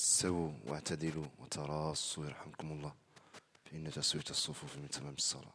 استووا واعتدلوا وتراصوا يرحمكم الله. فإن تسوية الصفوف من تمام الصلاة.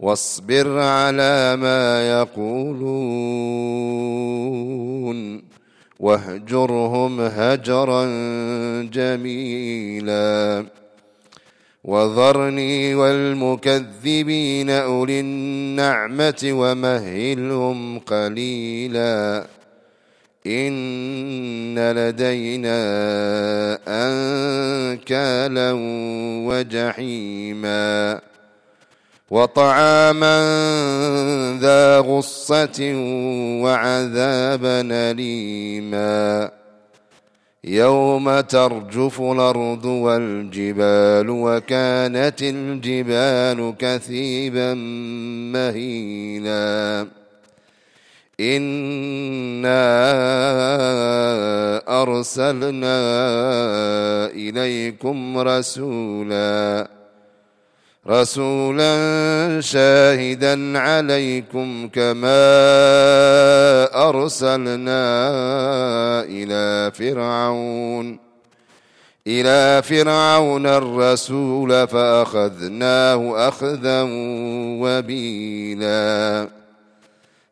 واصبر على ما يقولون واهجرهم هجرا جميلا. وذرني والمكذبين أولي النعمة ومهلهم قليلا. إن لدينا أنكالا وجحيما. وطعاما ذا غصة وعذابا أليما. يوم ترجف الأرض والجبال وكانت الجبال كثيبا مهيلا. إنا أرسلنا إليكم رسولا. رسولا شاهدا عليكم كما أرسلنا إلى فرعون إلى فرعون الرسول فأخذناه أخذا وبيلا.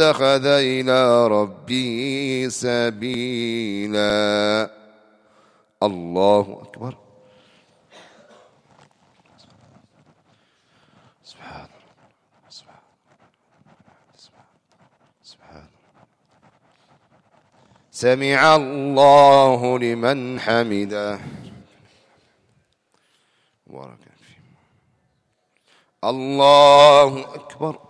اتخذ إلى ربه سبيلا. الله أكبر. سبحان سبحان سمع الله لمن حمده. بارك الله أكبر.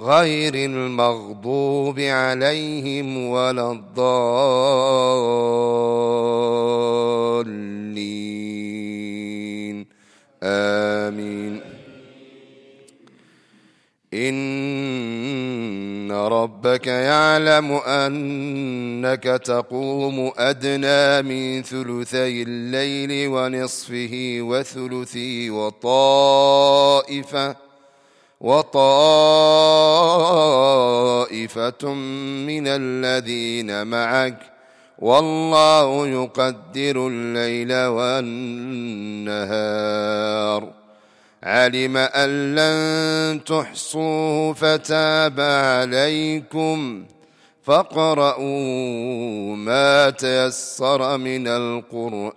غير المغضوب عليهم ولا الضالين. آمين. إن ربك يعلم أنك تقوم أدنى من ثلثي الليل ونصفه وثلثي وطائفة وطائفة من الذين معك والله يقدر الليل والنهار. علم أن لن تحصوه فتاب عليكم. فاقرؤوا ما تيسر من القرآن.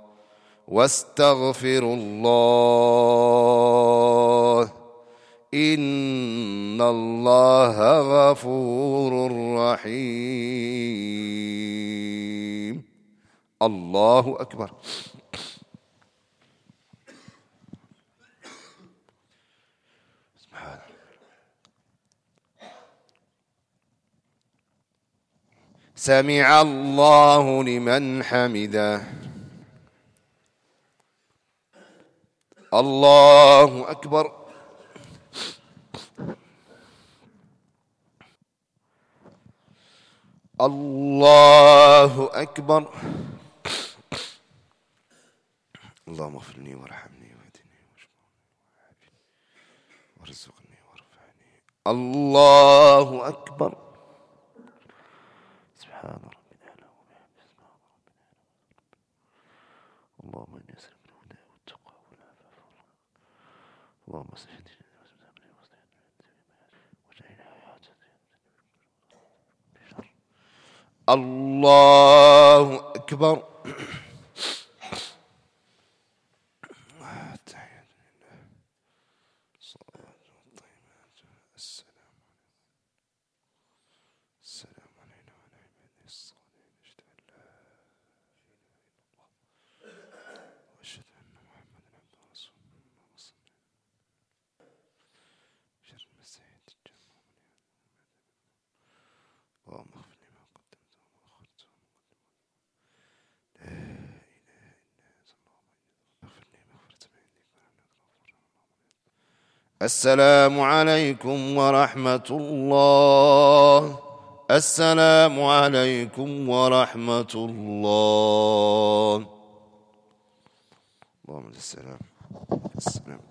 واستغفروا الله. إن الله غفور رحيم. الله أكبر. سمع الله لمن حمده. الله أكبر. الله أكبر. اللهم اغفر لي وارحمني واهدني وارزقني وارفعني. الله أكبر. سبحان اللهم الله أكبر. السلام عليكم ورحمة الله. السلام عليكم ورحمة الله. اللهم السلام السلام